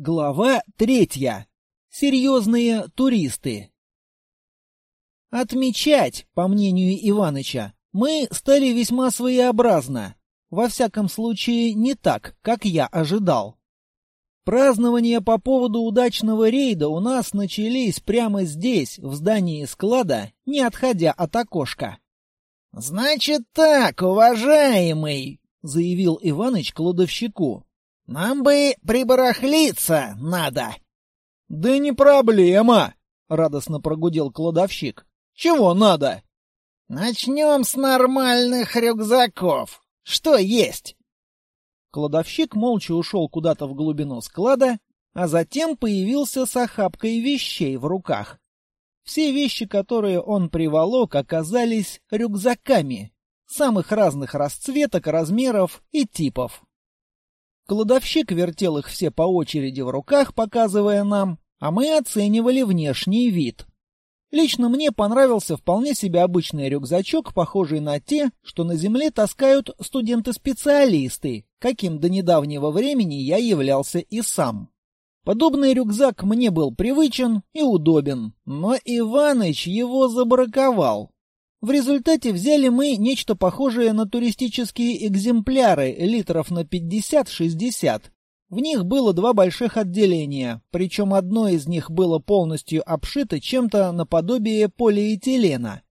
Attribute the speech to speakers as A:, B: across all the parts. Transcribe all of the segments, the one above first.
A: Глава третья. Серьезные туристы. Отмечать, по мнению Иваныча, мы стали весьма своеобразно. Во всяком случае, не так, как я ожидал. Празднования по поводу удачного рейда у нас начались прямо здесь, в здании склада, не отходя от окошка.
B: «Значит так, уважаемый», — заявил Иваныч кладовщику. Нам бы прибарахлиться надо.
A: — Да не проблема, — радостно прогудел кладовщик. — Чего надо?
B: — Начнем с нормальных рюкзаков. Что есть?
A: Кладовщик молча ушел куда-то в глубину склада, а затем появился с охапкой вещей в руках. Все вещи, которые он приволок, оказались рюкзаками самых разных расцветок, размеров и типов. Кладовщик вертел их все по очереди в руках, показывая нам, а мы оценивали внешний вид. Лично мне понравился вполне себе обычный рюкзачок, похожий на те, что на земле таскают студенты-специалисты, каким до недавнего времени я являлся и сам. Подобный рюкзак мне был привычен и удобен, но Иваныч его забраковал. В результате взяли мы нечто похожее на туристические экземпляры литров на 50-60. В них было два больших отделения, причем одно из них было полностью обшито чем-то наподобие полиэтилена.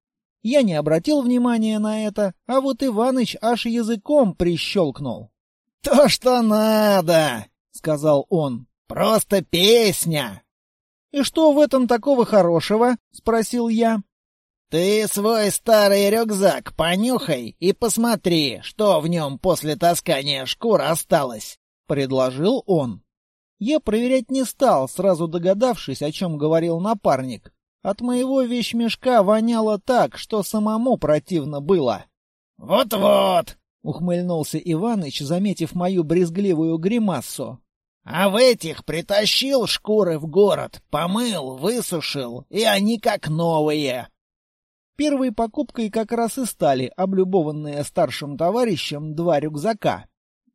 A: Я не обратил внимания на это, а вот Иваныч аж языком прищелкнул.
B: — То, что надо, — сказал он. — Просто песня.
A: — И что в этом такого хорошего? — спросил я.
B: «Ты свой старый рюкзак понюхай и посмотри, что в нем после таскания шкур осталось», — предложил он.
A: Я проверять не стал, сразу догадавшись, о чем говорил напарник. От моего вещмешка воняло так, что самому противно было.
B: «Вот-вот», —
A: ухмыльнулся Иваныч, заметив мою брезгливую гримассу.
B: «А в этих притащил шкуры в город, помыл, высушил, и они как новые».
A: Первой покупкой как раз и стали облюбованные старшим товарищем два рюкзака.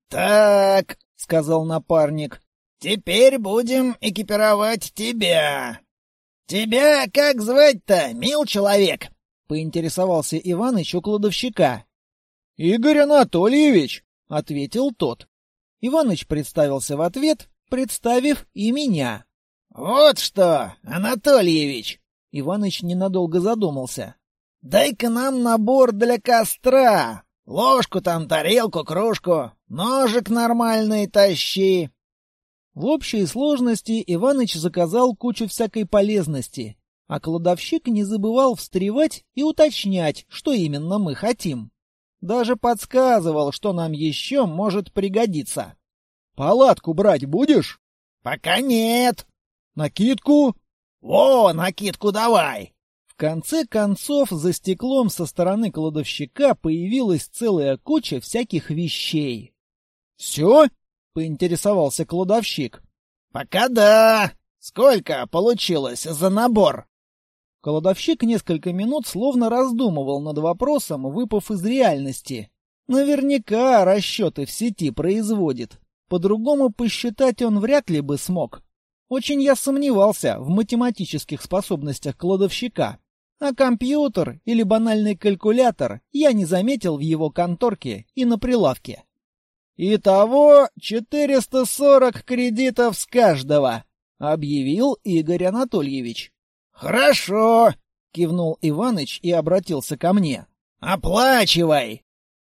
B: «Так», — сказал напарник, — «теперь будем экипировать тебя». «Тебя как звать-то, мил человек?» — поинтересовался Иваныч у кладовщика.
A: «Игорь Анатольевич», — ответил тот. Иваныч представился в ответ, представив и меня.
B: «Вот что, Анатольевич!»
A: Иваныч ненадолго задумался.
B: Дай-ка нам набор для костра. Ложку там, тарелку, кружку. Ножик нормальный тащи.
A: В общей сложности Иваныч заказал кучу всякой полезности, а кладовщик не забывал встревать и уточнять, что именно мы хотим. Даже подсказывал, что нам еще может пригодиться. «Палатку брать будешь?»
B: «Пока нет».
A: «Накидку?»
B: «Во, накидку давай!»
A: В конце концов, за стеклом со стороны кладовщика появилась целая куча всяких вещей. «Все?» — поинтересовался кладовщик.
B: «Пока да. Сколько получилось за набор?»
A: Кладовщик несколько минут словно раздумывал над вопросом, выпав из реальности. Наверняка расчеты в сети производит. По-другому посчитать он вряд ли бы смог. Очень я сомневался в математических способностях кладовщика. А компьютер или банальный калькулятор я не заметил в его конторке и на прилавке. «Итого 440 кредитов с каждого», — объявил Игорь Анатольевич.
B: «Хорошо», —
A: кивнул Иваныч и обратился ко мне.
B: «Оплачивай!»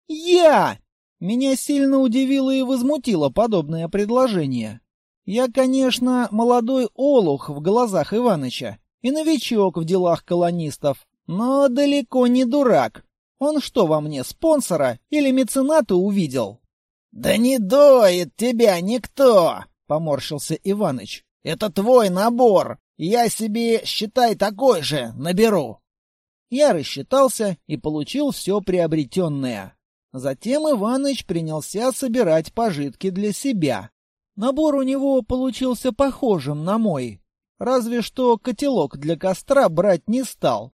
A: «Я!» Меня сильно удивило и возмутило подобное предложение. Я, конечно, молодой олух в глазах Иваныча и новичок в делах колонистов, но далеко не дурак. Он что во мне, спонсора или мецената увидел?
B: — Да не доит тебя никто, — поморщился Иваныч. — Это твой набор. Я себе, считай, такой же наберу.
A: Я рассчитался и получил все приобретенное. Затем Иваныч принялся собирать пожитки для себя. Набор у него получился похожим на мой, разве что котелок для костра брать не стал.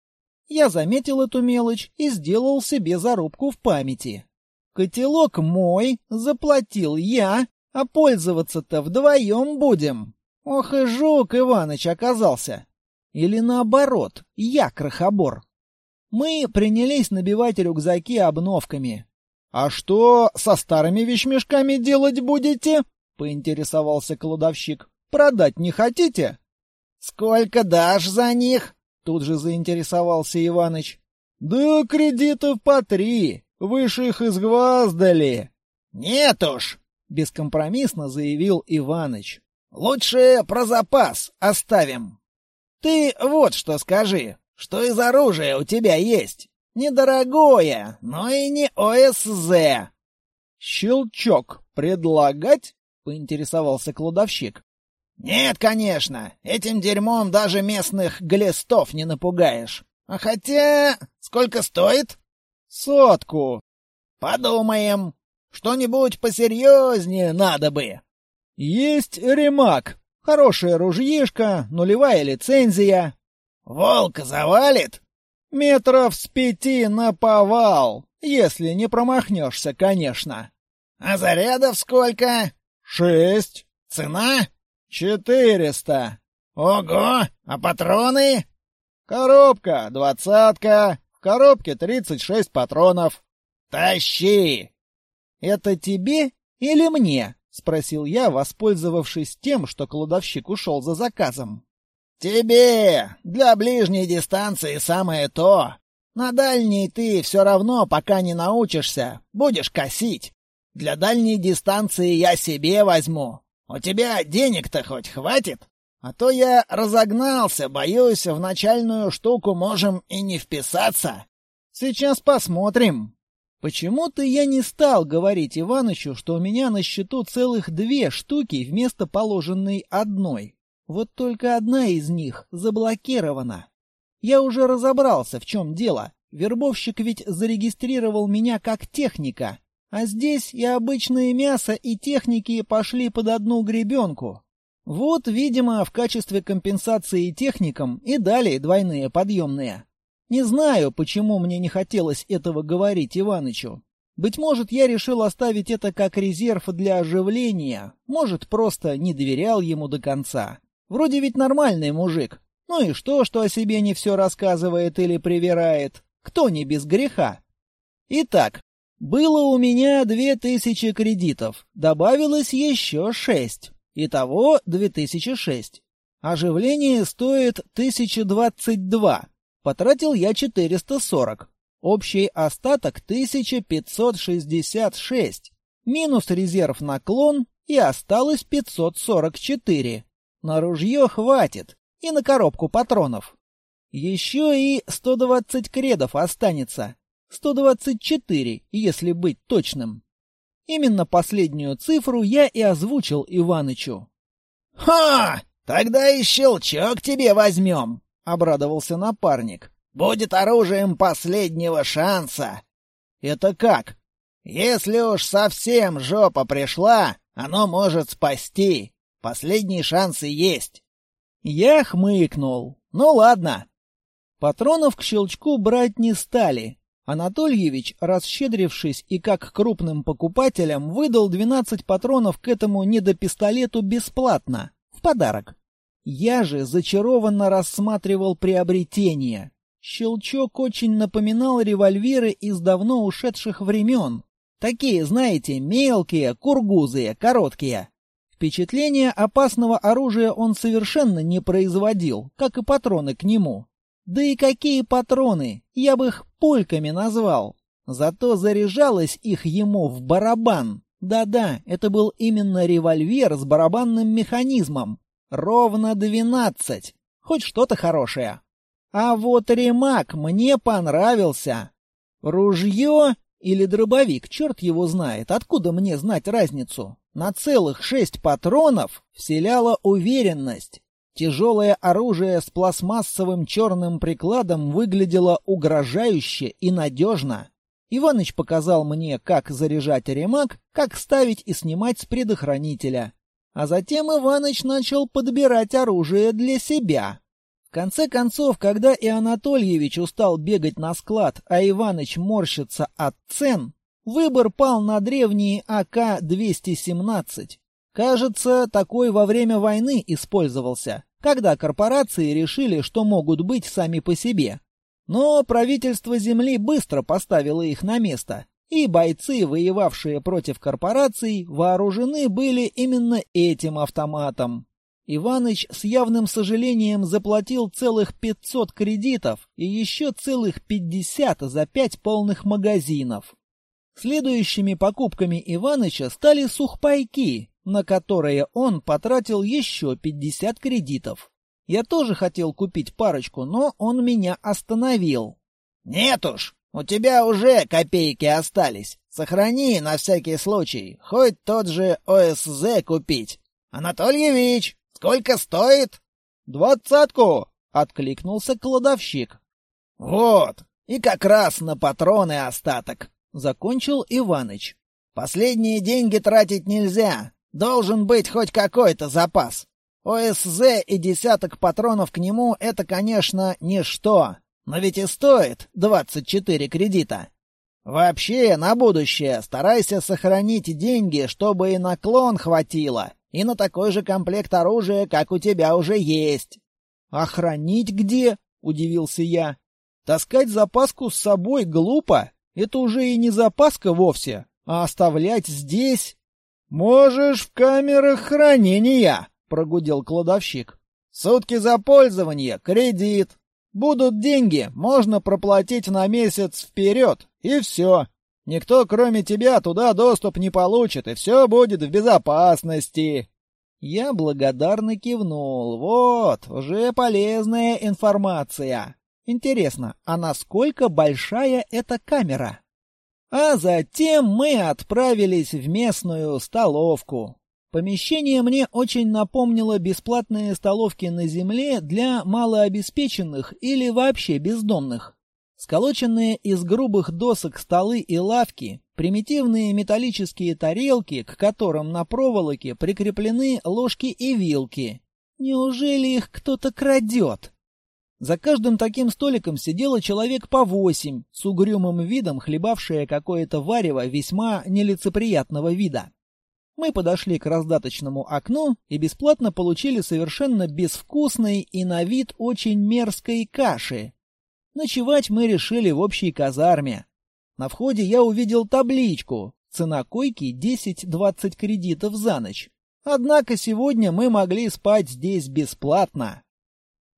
A: Я заметил эту мелочь и сделал себе зарубку в памяти. Котелок мой, заплатил я, А пользоваться-то вдвоем будем. Ох и жук Иваныч оказался. Или наоборот, я крохобор. Мы принялись набивать рюкзаки обновками. «А что со старыми вещмешками делать будете?» — поинтересовался кладовщик. «Продать не хотите?»
B: «Сколько дашь за них?»
A: — тут же заинтересовался Иваныч. «Да кредитов по три. Выше их изгваздали».
B: «Нет уж», — бескомпромиссно заявил Иваныч. «Лучше про запас оставим. Ты вот что скажи, что из оружия у тебя есть? Недорогое, но и не ОСЗ».
A: «Щелчок предлагать?» — поинтересовался кладовщик.
B: «Нет, конечно. Этим дерьмом даже местных глистов не напугаешь. А хотя... Сколько стоит?»
A: «Сотку».
B: «Подумаем. Что-нибудь посерьезнее надо бы».
A: «Есть ремак. Хорошая ружьишка, нулевая лицензия».
B: «Волка завалит?»
A: «Метров с пяти на повал, если не промахнешься, конечно».
B: «А зарядов сколько?»
A: «Шесть».
B: «Цена?»
A: «Четыреста».
B: «Ого! А патроны?»
A: «Коробка двадцатка, в коробке тридцать шесть патронов».
B: «Тащи!»
A: «Это тебе или мне?» — спросил я, воспользовавшись тем, что кладовщик ушел за заказом.
B: «Тебе! Для ближней дистанции самое то. На дальней ты все равно, пока не научишься, будешь косить. Для дальней дистанции я себе возьму. У тебя денег-то хоть хватит? А то я разогнался, боюсь, в начальную штуку можем и не вписаться.
A: Сейчас посмотрим. Почему-то я не стал говорить Иванычу, что у меня на счету целых две штуки вместо положенной одной. Вот только одна из них заблокирована. Я уже разобрался, в чем дело. Вербовщик ведь зарегистрировал меня как техника, а здесь и обычное мясо, и техники пошли под одну гребенку. Вот, видимо, в качестве компенсации техникам и дали двойные подъемные. Не знаю, почему мне не хотелось этого говорить Иванычу. Быть может, я решил оставить это как резерв для оживления, может, просто не доверял ему до конца. Вроде ведь нормальный мужик. Ну и что, что о себе не все рассказывает или привирает? Кто не без греха? Итак, было у меня две тысячи кредитов, добавилось еще шесть. Итого две тысячи шесть. Оживление стоит 1022. Потратил я 440. Общий остаток 1566. Минус резерв наклон и осталось 544. На ружье хватит и на коробку патронов. Еще и 120 кредов останется. 124, если быть точным. Именно последнюю цифру я и озвучил Иванычу.
B: «Ха! Тогда и щелчок тебе возьмем!» — обрадовался напарник. «Будет оружием последнего шанса!» «Это как?» «Если уж совсем жопа пришла, оно может спасти. Последние шансы есть».
A: Я хмыкнул. «Ну ладно». Патронов к щелчку брать не стали, Анатольевич, расщедрившись и как крупным покупателям, выдал 12 патронов к этому недопистолету бесплатно, в подарок. Я же зачарованно рассматривал приобретение. Щелчок очень напоминал револьверы из давно ушедших времен. Такие, знаете, мелкие, кургузые, короткие. Впечатление опасного оружия он совершенно не производил, как и патроны к нему. Да и какие патроны, я бы их польками назвал. Зато заряжалось их ему в барабан. Да-да, это был именно револьвер с барабанным механизмом. Ровно двенадцать. Хоть что-то хорошее. А вот ремак мне понравился. Ружье или дробовик, черт его знает, откуда мне знать разницу. На целых шесть патронов вселяла уверенность. Тяжелое оружие с пластмассовым черным прикладом выглядело угрожающе и надежно. Иваныч показал мне, как заряжать ремак, как ставить и снимать с предохранителя. А затем Иваныч начал подбирать оружие для себя. В конце концов, когда и Анатольевич устал бегать на склад, а Иваныч морщится от цен, выбор пал на древние АК-217. Кажется, такой во время войны использовался, когда корпорации решили, что могут быть сами по себе. Но правительство Земли быстро поставило их на место, и бойцы, воевавшие против корпораций, вооружены были именно этим автоматом. Иваныч с явным сожалением заплатил целых 500 кредитов и еще целых 50 за пять полных магазинов. Следующими покупками Иваныча стали сухпайки, на которые он потратил еще 50 кредитов. Я тоже хотел купить парочку, но он меня остановил.
B: «Нет уж, у тебя уже копейки остались. Сохрани на всякий случай, хоть тот же ОСЗ купить. Анатольевич, сколько стоит?»
A: «Двадцатку!» — откликнулся кладовщик.
B: «Вот, и как раз на патроны остаток», —
A: закончил Иваныч.
B: «Последние деньги тратить нельзя. Должен быть хоть какой-то запас. ОСЗ и десяток патронов к нему — это, конечно, ничто. Но ведь и стоит 24 кредита. Вообще, на будущее старайся сохранить деньги, чтобы и на клон хватило, и на такой же комплект оружия, как у тебя уже есть.
A: «А хранить где?» — удивился я. «Таскать запаску с собой глупо. Это уже и не запаска вовсе, а оставлять здесь...» «Можешь в камерах хранения», — прогудел кладовщик. «Сутки за пользование, кредит, Будут деньги, можно проплатить на месяц вперед, и все. Никто, кроме тебя, туда доступ не получит, и все будет в безопасности. Я благодарно кивнул. Вот, уже полезная информация. Интересно, а насколько большая эта камера? А затем мы отправились в местную столовку. Помещение мне очень напомнило бесплатные столовки на земле для малообеспеченных или вообще бездомных. Сколоченные из грубых досок столы и лавки, примитивные металлические тарелки, к которым на проволоке прикреплены ложки и вилки. Неужели их кто-то крадет? За каждым таким столиком сидело человек по восемь, с угрюмым видом хлебавшее какое-то варево весьма нелицеприятного вида. Мы подошли к раздаточному окну и бесплатно получили совершенно безвкусной и на вид очень мерзкой каши. Ночевать мы решили в общей казарме. На входе я увидел табличку «Цена койки 10-20 кредитов за ночь». Однако сегодня мы могли спать здесь бесплатно.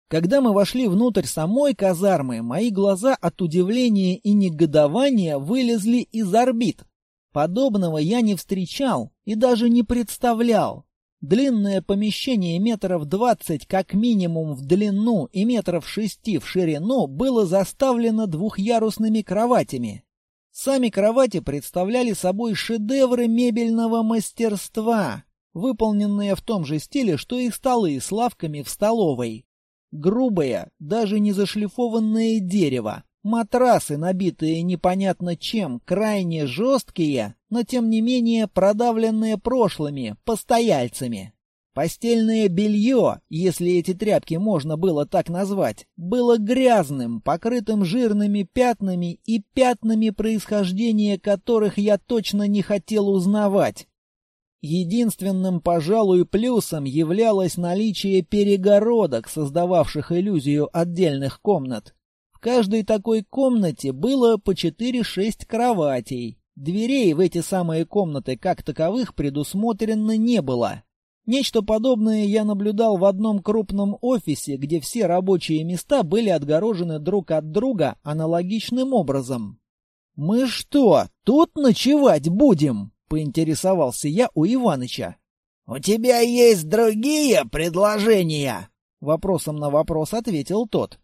A: Когда мы вошли внутрь самой казармы, мои глаза от удивления и негодования вылезли из орбит. Подобного я не встречал и даже не представлял. Длинное помещение метров двадцать как минимум в длину и метров шести в ширину было заставлено двухъярусными кроватями. Сами кровати представляли собой шедевры мебельного мастерства, выполненные в том же стиле, что и столы с лавками в столовой. Грубое, даже не зашлифованное дерево, Матрасы, набитые непонятно чем, крайне жесткие, но тем не менее продавленные прошлыми, постояльцами. Постельное белье, если эти тряпки можно было так назвать, было грязным, покрытым жирными пятнами и пятнами происхождения которых я точно не хотел узнавать. Единственным, пожалуй, плюсом являлось наличие перегородок, создававших иллюзию отдельных комнат каждой такой комнате было по 4-6 кроватей. Дверей в эти самые комнаты как таковых предусмотрено не было. Нечто подобное я наблюдал в одном крупном офисе, где все рабочие места были отгорожены друг от друга аналогичным образом. «Мы что, тут ночевать будем?» — поинтересовался я у Иваныча.
B: «У тебя есть другие предложения?»
A: — вопросом на вопрос ответил тот.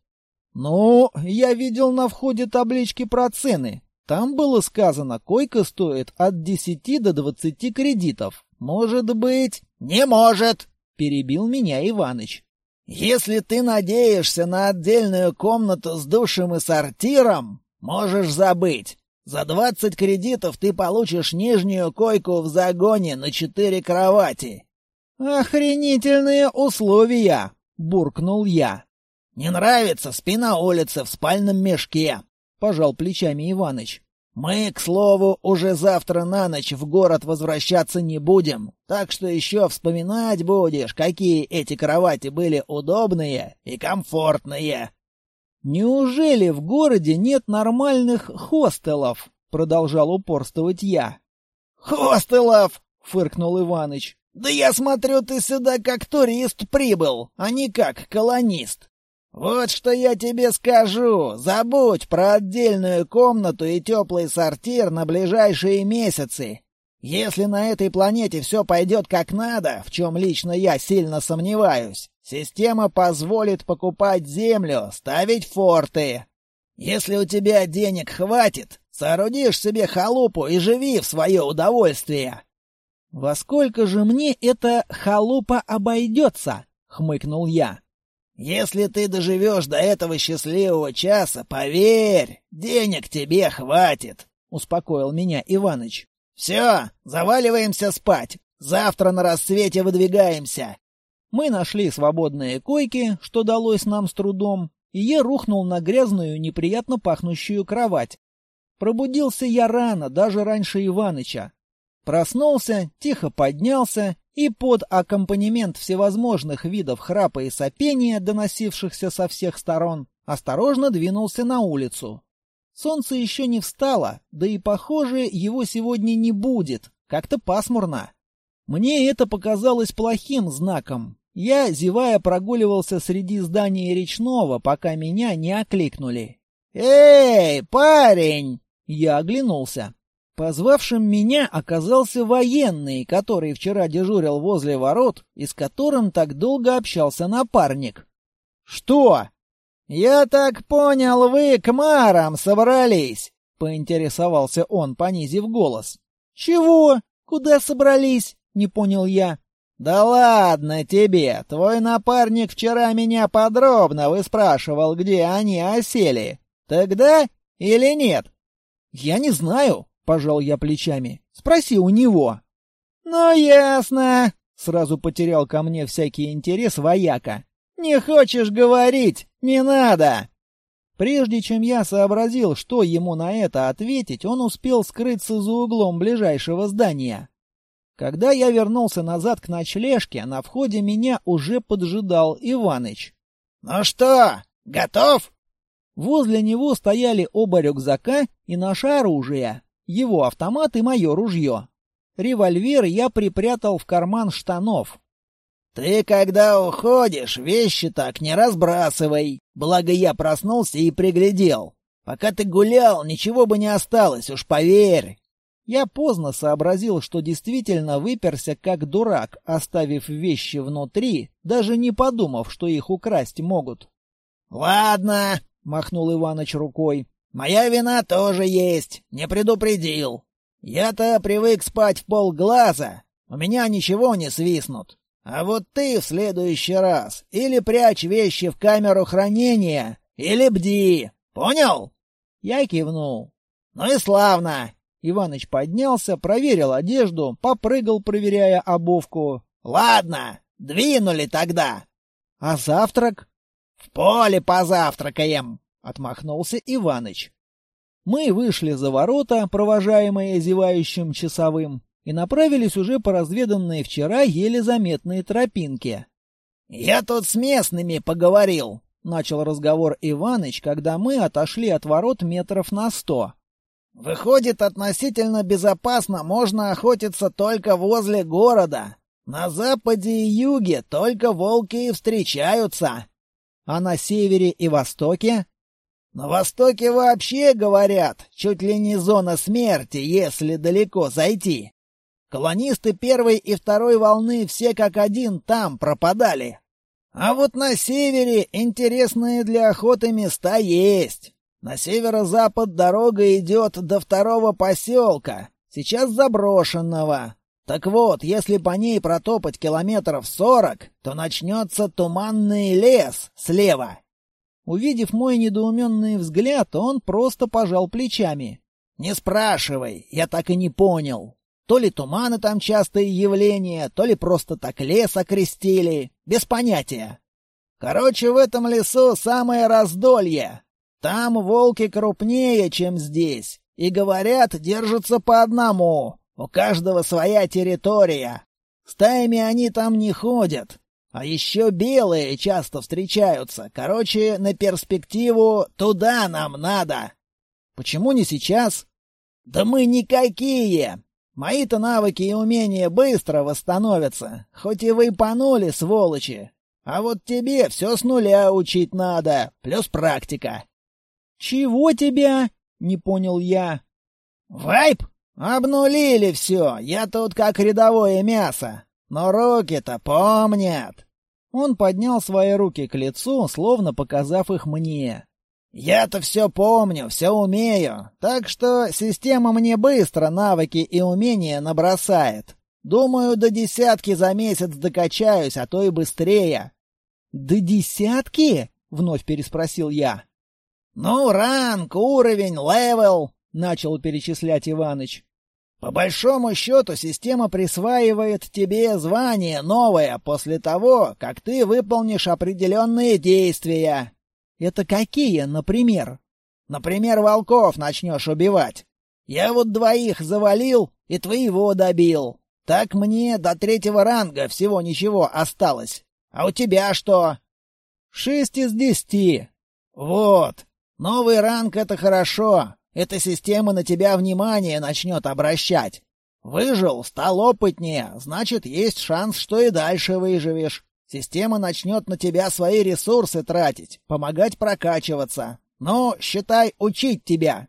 A: «Ну, я видел на входе таблички про цены. Там было сказано, койка стоит от десяти до двадцати кредитов. Может быть...»
B: «Не может!»
A: — перебил меня Иваныч.
B: «Если ты надеешься на отдельную комнату с душем и сортиром, можешь забыть. За двадцать кредитов ты получишь нижнюю койку в загоне на четыре кровати».
A: «Охренительные условия!» — буркнул я.
B: «Не нравится, спи на улице в спальном мешке», — пожал плечами Иваныч. Мы, к слову, уже завтра на ночь в город возвращаться не будем, так что еще вспоминать будешь, какие эти кровати были удобные и комфортные.
A: Неужели в городе нет нормальных хостелов? продолжал упорствовать я.
B: Хостелов, фыркнул Иваныч. Да я смотрю, ты сюда как турист прибыл, а не как колонист. Вот что я тебе скажу. Забудь про отдельную комнату и теплый сортир на ближайшие месяцы. Если на этой планете все пойдет как надо, в чем лично я сильно сомневаюсь, система позволит покупать землю, ставить форты. Если у тебя денег хватит, соорудишь себе халупу и живи в свое удовольствие.
A: «Во сколько же мне эта халупа обойдется?» — хмыкнул я.
B: «Если ты доживешь до этого счастливого часа, поверь, денег тебе хватит», — успокоил меня Иваныч. «Все, заваливаемся спать. Завтра на рассвете выдвигаемся».
A: Мы нашли свободные койки, что далось нам с трудом, и я рухнул на грязную, неприятно пахнущую кровать. Пробудился я рано, даже раньше Иваныча. Проснулся, тихо поднялся и под аккомпанемент всевозможных видов храпа и сопения, доносившихся со всех сторон, осторожно двинулся на улицу. Солнце еще не встало, да и, похоже, его сегодня не будет, как-то пасмурно. Мне это показалось плохим знаком. Я, зевая, прогуливался среди зданий речного, пока меня не окликнули.
B: «Эй, парень!»
A: Я оглянулся. Позвавшим меня оказался военный, который вчера дежурил возле ворот и с которым так долго общался напарник.
B: «Что?» «Я так понял, вы к марам собрались?» — поинтересовался он, понизив голос.
A: «Чего? Куда собрались?» — не понял я.
B: «Да ладно тебе! Твой напарник вчера меня подробно выспрашивал, где они осели. Тогда или нет?»
A: «Я не знаю пожал я плечами. Спроси у него.
B: Ну ясно, сразу потерял ко мне всякий интерес вояка. Не хочешь говорить? Не надо.
A: Прежде чем я сообразил, что ему на это ответить, он успел скрыться за углом ближайшего здания. Когда я вернулся назад к ночлежке, на входе меня уже поджидал Иваныч.
B: «Ну что, готов?»
A: Возле него стояли оба рюкзака и наше оружие его автомат и мое ружье. Револьвер я припрятал в карман штанов.
B: «Ты, когда уходишь, вещи так не разбрасывай. Благо я проснулся и приглядел. Пока ты гулял, ничего бы не осталось, уж поверь».
A: Я поздно сообразил, что действительно выперся как дурак, оставив вещи внутри, даже не подумав, что их украсть могут.
B: «Ладно», — махнул Иваныч рукой. Моя вина тоже есть, не предупредил. Я-то привык спать в полглаза, у меня ничего не свистнут. А вот ты в следующий раз или прячь вещи в камеру хранения, или бди. Понял?
A: Я кивнул.
B: Ну и славно.
A: Иваныч поднялся, проверил одежду, попрыгал, проверяя обувку.
B: Ладно, двинули тогда.
A: А завтрак?
B: В поле позавтракаем.
A: — отмахнулся Иваныч. Мы вышли за ворота, провожаемые зевающим часовым, и направились уже по разведанной вчера еле заметной тропинке.
B: «Я тут с местными поговорил», —
A: начал разговор Иваныч, когда мы отошли от ворот метров на сто.
B: «Выходит, относительно безопасно можно охотиться только возле города. На западе и юге только волки и встречаются.
A: А на севере и востоке
B: на Востоке вообще, говорят, чуть ли не зона смерти, если далеко зайти. Колонисты первой и второй волны все как один там пропадали. А вот на севере интересные для охоты места есть. На северо-запад дорога идет до второго поселка, сейчас заброшенного. Так вот, если по ней протопать километров сорок, то начнется туманный лес слева
A: Увидев мой недоуменный взгляд, он просто пожал плечами.
B: «Не спрашивай, я так и не понял. То ли туманы там частые явления, то ли просто так лес окрестили. Без понятия. Короче, в этом лесу самое раздолье. Там волки крупнее, чем здесь, И говорят, держатся по одному. У каждого своя территория. Стаями они там не ходят. А еще белые часто встречаются. Короче, на перспективу туда нам надо.
A: Почему не сейчас?
B: Да мы никакие. Мои-то навыки и умения быстро восстановятся. Хоть и вы панули, сволочи. А вот тебе все с нуля учить надо, плюс практика.
A: Чего тебя? Не понял я.
B: Вайп? Обнулили все. Я тут как рядовое мясо. Но руки-то помнят.
A: Он поднял свои руки к лицу, словно показав их мне.
B: «Я-то все помню, все умею, так что система мне быстро навыки и умения набросает. Думаю, до десятки за месяц докачаюсь, а то и быстрее».
A: «До десятки?» — вновь переспросил я.
B: «Ну, ранг, уровень, level», — начал перечислять Иваныч. По большому счету система присваивает тебе звание новое после того, как ты выполнишь определенные действия.
A: Это какие, например?
B: Например, волков начнешь убивать. Я вот двоих завалил и твоего добил. Так мне до третьего ранга всего ничего осталось. А у тебя что?
A: Шесть из десяти.
B: Вот. Новый ранг — это хорошо. Эта система на тебя внимание начнет обращать. Выжил, стал опытнее, значит, есть шанс, что и дальше выживешь. Система начнет на тебя свои ресурсы тратить, помогать прокачиваться. Ну, считай, учить тебя.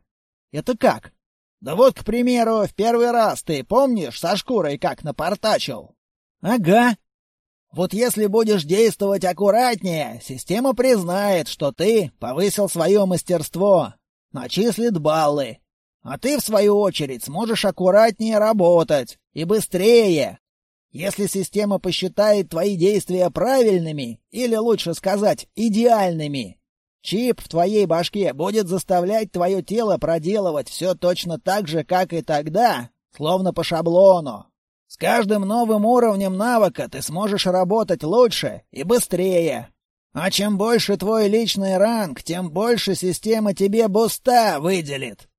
A: Это как?
B: Да вот, к примеру, в первый раз ты помнишь со шкурой как напортачил?
A: Ага.
B: Вот если будешь действовать аккуратнее, система признает, что ты повысил свое мастерство, начислит баллы. А ты, в свою очередь, сможешь аккуратнее работать и быстрее, если система посчитает твои действия правильными, или лучше сказать, идеальными, чип в твоей башке будет заставлять твое тело проделывать все точно так же, как и тогда, словно по шаблону. С каждым новым уровнем навыка ты сможешь работать лучше и быстрее. А чем больше твой личный ранг, тем больше система тебе буста выделит.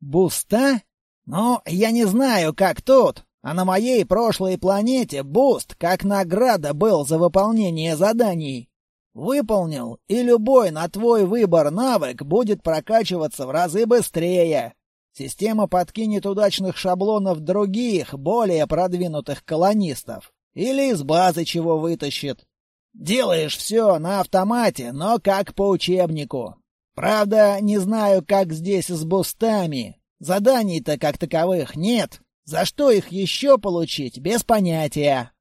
A: Буста?
B: Ну, я не знаю, как тут, а на моей прошлой планете буст как награда был за выполнение заданий. Выполнил, и любой на твой выбор навык будет прокачиваться в разы быстрее. Система подкинет удачных шаблонов других, более продвинутых колонистов. Или из базы чего вытащит. Делаешь все на автомате, но как по учебнику. Правда, не знаю, как здесь с бустами. Заданий-то как таковых нет, за что их еще получить, без понятия.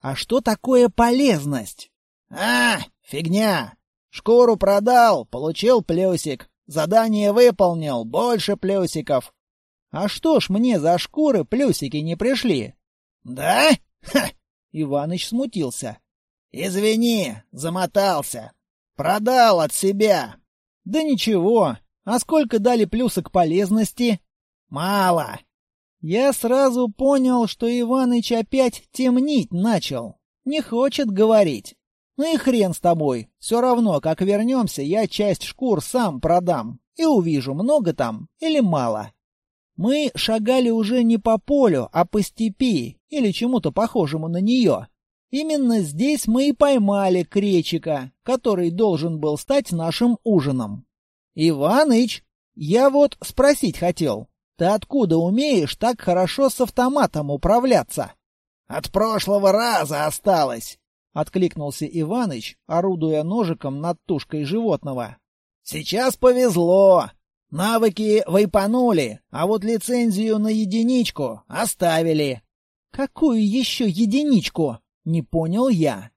A: А что такое полезность?
B: А, фигня. Шкуру продал, получил плюсик. Задание выполнил, больше плюсиков.
A: А что ж мне за шкуры плюсики не пришли?
B: Да? Ха!
A: Иваныч смутился.
B: Извини, замотался. Продал от себя.
A: Да ничего. А сколько дали плюсок полезности?
B: Мало.
A: Я сразу понял, что Иваныч опять темнить начал. Не хочет говорить. Ну и хрен с тобой. Все равно, как вернемся, я часть шкур сам продам. И увижу, много там или мало. Мы шагали уже не по полю, а по степи или чему-то похожему на нее. Именно здесь мы и поймали кречика, который должен был стать нашим ужином. «Иваныч, я вот спросить хотел, ты откуда умеешь так хорошо с автоматом управляться?
B: От прошлого раза осталось,
A: откликнулся Иваныч, орудуя ножиком над тушкой животного.
B: Сейчас повезло. Навыки вайпанули, а вот лицензию на единичку оставили.
A: Какую еще единичку? Не понял я.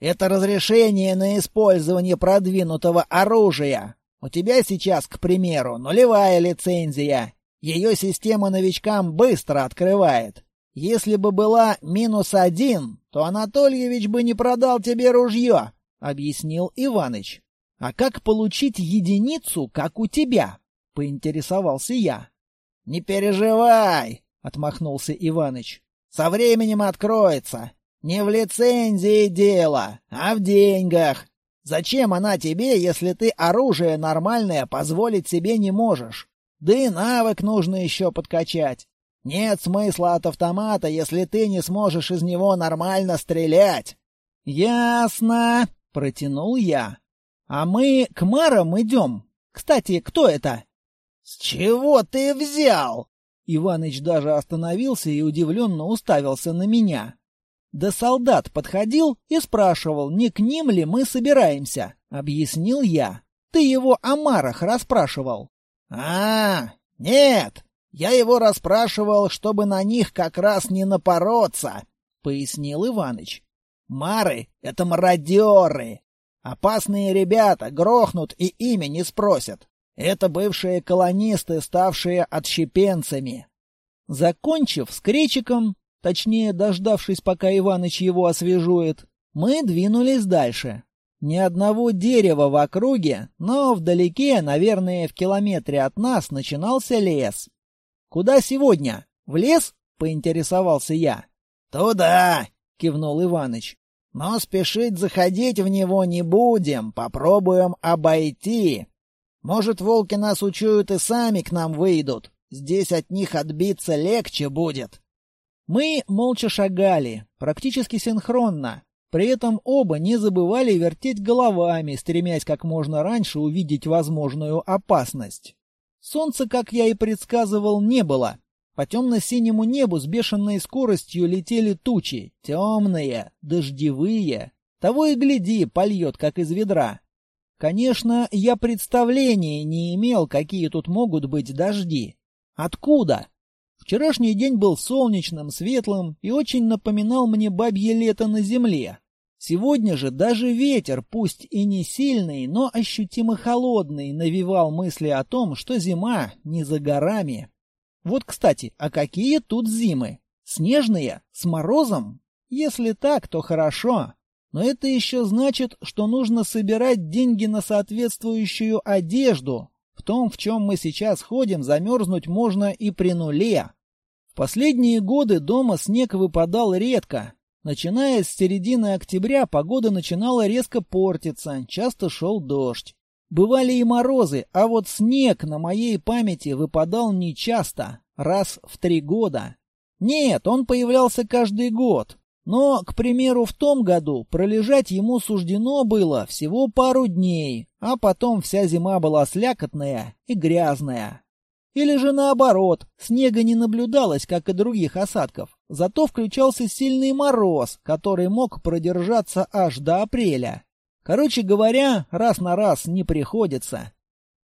B: Это разрешение на использование продвинутого оружия. У тебя сейчас, к примеру, нулевая лицензия. Ее система новичкам быстро открывает. Если бы была минус один, то Анатольевич бы не продал тебе ружье, — объяснил Иваныч.
A: — А как получить единицу, как у тебя? — поинтересовался я.
B: — Не переживай, — отмахнулся Иваныч. — Со временем откроется. Не в лицензии дело, а в деньгах. Зачем она тебе, если ты оружие нормальное позволить себе не можешь? Да и навык нужно еще подкачать. Нет смысла от автомата, если ты не сможешь из него нормально стрелять.
A: Ясно, протянул я. А мы к Марам идем. Кстати, кто это?
B: С чего ты взял?
A: Иваныч даже остановился и удивленно уставился на меня. Да солдат подходил и спрашивал, не к ним ли мы собираемся, объяснил я. Ты его о Марах расспрашивал.
B: А, нет, я его расспрашивал, чтобы на них как раз не напороться, пояснил Иваныч. Мары — это мародеры. Опасные ребята грохнут и имя не спросят. Это бывшие колонисты, ставшие отщепенцами.
A: Закончив с кречиком, точнее, дождавшись, пока Иваныч его освежует, мы двинулись дальше. Ни одного дерева в округе, но вдалеке, наверное, в километре от нас, начинался лес. «Куда сегодня? В лес?» — поинтересовался я.
B: «Туда!» — кивнул Иваныч. «Но спешить заходить в него не будем, попробуем обойти. Может, волки нас учуют и сами к нам выйдут. Здесь от них отбиться легче будет».
A: Мы молча шагали, практически синхронно. При этом оба не забывали вертеть головами, стремясь как можно раньше увидеть возможную опасность. Солнца, как я и предсказывал, не было. По темно-синему небу с бешеной скоростью летели тучи, темные, дождевые. Того и гляди, польет, как из ведра. Конечно, я представления не имел, какие тут могут быть дожди. Откуда? Вчерашний день был солнечным, светлым и очень напоминал мне бабье лето на земле. Сегодня же даже ветер, пусть и не сильный, но ощутимо холодный, навевал мысли о том, что зима не за горами. Вот, кстати, а какие тут зимы? Снежные? С морозом? Если так, то хорошо. Но это еще значит, что нужно собирать деньги на соответствующую одежду. В том, в чем мы сейчас ходим, замерзнуть можно и при нуле. В последние годы дома снег выпадал редко. Начиная с середины октября погода начинала резко портиться, часто шел дождь. Бывали и морозы, а вот снег на моей памяти выпадал нечасто, раз в три года. Нет, он появлялся каждый год, но, к примеру, в том году пролежать ему суждено было всего пару дней, а потом вся зима была слякотная и грязная. Или же наоборот, снега не наблюдалось, как и других осадков, зато включался сильный мороз, который мог продержаться аж до апреля. Короче говоря, раз на раз не приходится.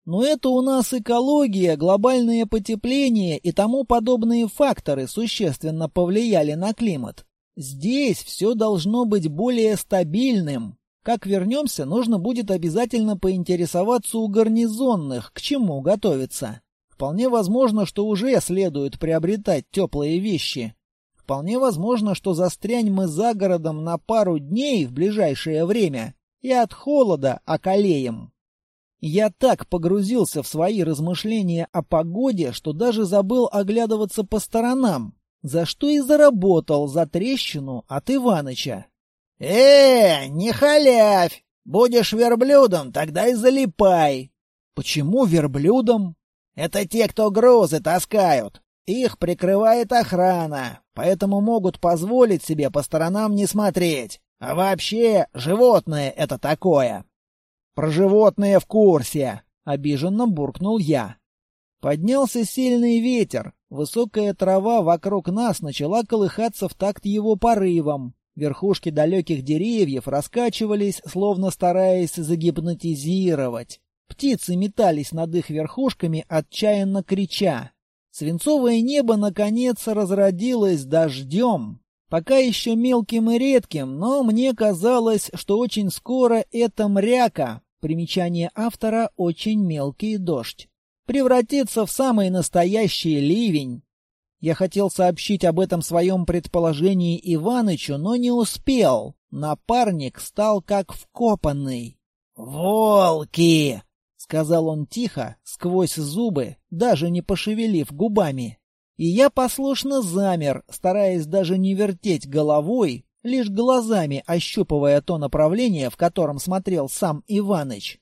A: Но это у нас экология, глобальное потепление и тому подобные факторы существенно повлияли на климат. Здесь все должно быть более стабильным. Как вернемся, нужно будет обязательно поинтересоваться у гарнизонных, к чему готовиться. Вполне возможно, что уже следует приобретать теплые вещи. Вполне возможно, что застрянь мы за городом на пару дней в ближайшее время и от холода околеем. Я так погрузился в свои размышления о погоде, что даже забыл оглядываться по сторонам за что и заработал за трещину от Иваныча.
B: «Э, не халявь! Будешь верблюдом, тогда и залипай!»
A: «Почему верблюдом?»
B: «Это те, кто грузы таскают. Их прикрывает охрана, поэтому могут позволить себе по сторонам не смотреть. А вообще, животное это такое!»
A: «Про животное в курсе!» — обиженно буркнул я. Поднялся сильный ветер, Высокая трава вокруг нас начала колыхаться в такт его порывам. Верхушки далеких деревьев раскачивались, словно стараясь загипнотизировать. Птицы метались над их верхушками, отчаянно крича. Свинцовое небо, наконец, разродилось дождем. Пока еще мелким и редким, но мне казалось, что очень скоро это мряка. Примечание автора «Очень мелкий дождь» превратиться в самый настоящий ливень. Я хотел сообщить об этом своем предположении Иванычу, но не успел. Напарник стал как вкопанный.
B: «Волки!» — сказал он тихо, сквозь зубы, даже не пошевелив губами.
A: И я послушно замер, стараясь даже не вертеть головой, лишь глазами ощупывая то направление, в котором смотрел сам Иваныч.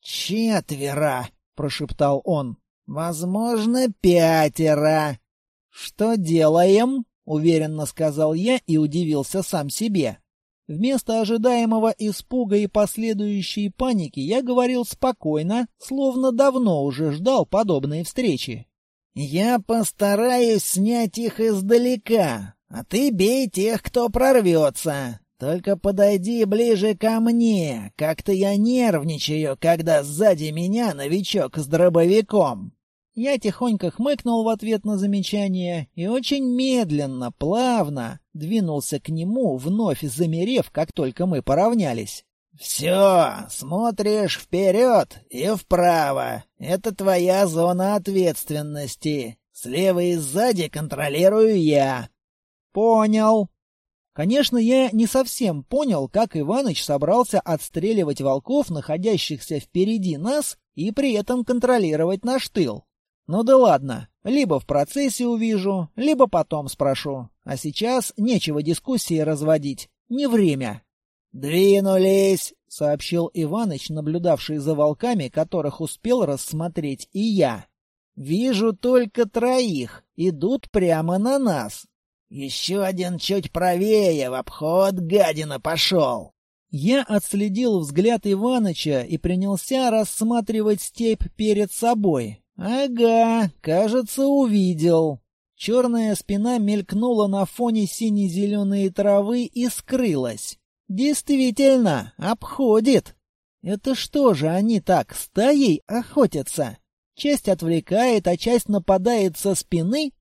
B: «Четверо!» — прошептал он. Возможно, пятеро.
A: Что делаем? уверенно сказал я и удивился сам себе. Вместо ожидаемого испуга и последующей паники я говорил спокойно, словно давно уже ждал подобной встречи.
B: «Я постараюсь снять их издалека, а ты бей тех, кто прорвется. Только подойди ближе ко мне. Как-то я нервничаю, когда сзади меня новичок с дробовиком.
A: Я тихонько хмыкнул в ответ на замечание и очень медленно, плавно двинулся к нему, вновь замерев, как только мы поравнялись.
B: «Все, смотришь вперед и вправо. Это твоя зона ответственности. Слева и сзади контролирую я».
A: «Понял», Конечно, я не совсем понял, как Иваныч собрался отстреливать волков, находящихся впереди нас, и при этом контролировать наш тыл. Ну да ладно, либо в процессе увижу, либо потом спрошу. А сейчас нечего дискуссии разводить, не время.
B: «Двинулись!»
A: — сообщил Иваныч, наблюдавший за волками, которых успел рассмотреть и я. «Вижу только троих, идут прямо на нас.
B: Еще один чуть правее, в обход гадина пошел.
A: Я отследил взгляд Иваныча и принялся рассматривать степь перед собой. Ага, кажется, увидел. Черная спина мелькнула на фоне сине-зеленой травы и скрылась. Действительно, обходит. Это что же они так стаей охотятся? Часть отвлекает, а часть нападает со спины?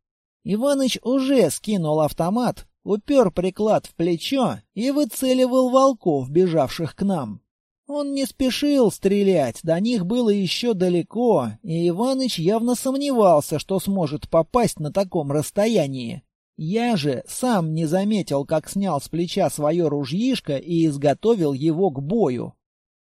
A: Иваныч уже скинул автомат, упер приклад в плечо и выцеливал волков, бежавших к нам. Он не спешил стрелять, до них было еще далеко, и Иваныч явно сомневался, что сможет попасть на таком расстоянии. Я же сам не заметил, как снял с плеча свое ружьишко и изготовил его к бою.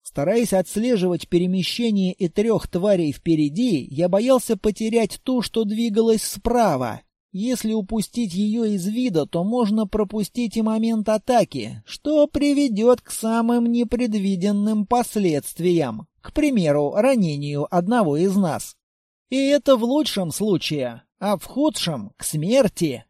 A: Стараясь отслеживать перемещение и трех тварей впереди, я боялся потерять ту, что двигалась справа. Если упустить ее из вида, то можно пропустить и момент атаки, что приведет к самым непредвиденным последствиям, к примеру, ранению одного из нас. И это в лучшем случае, а в худшем — к смерти.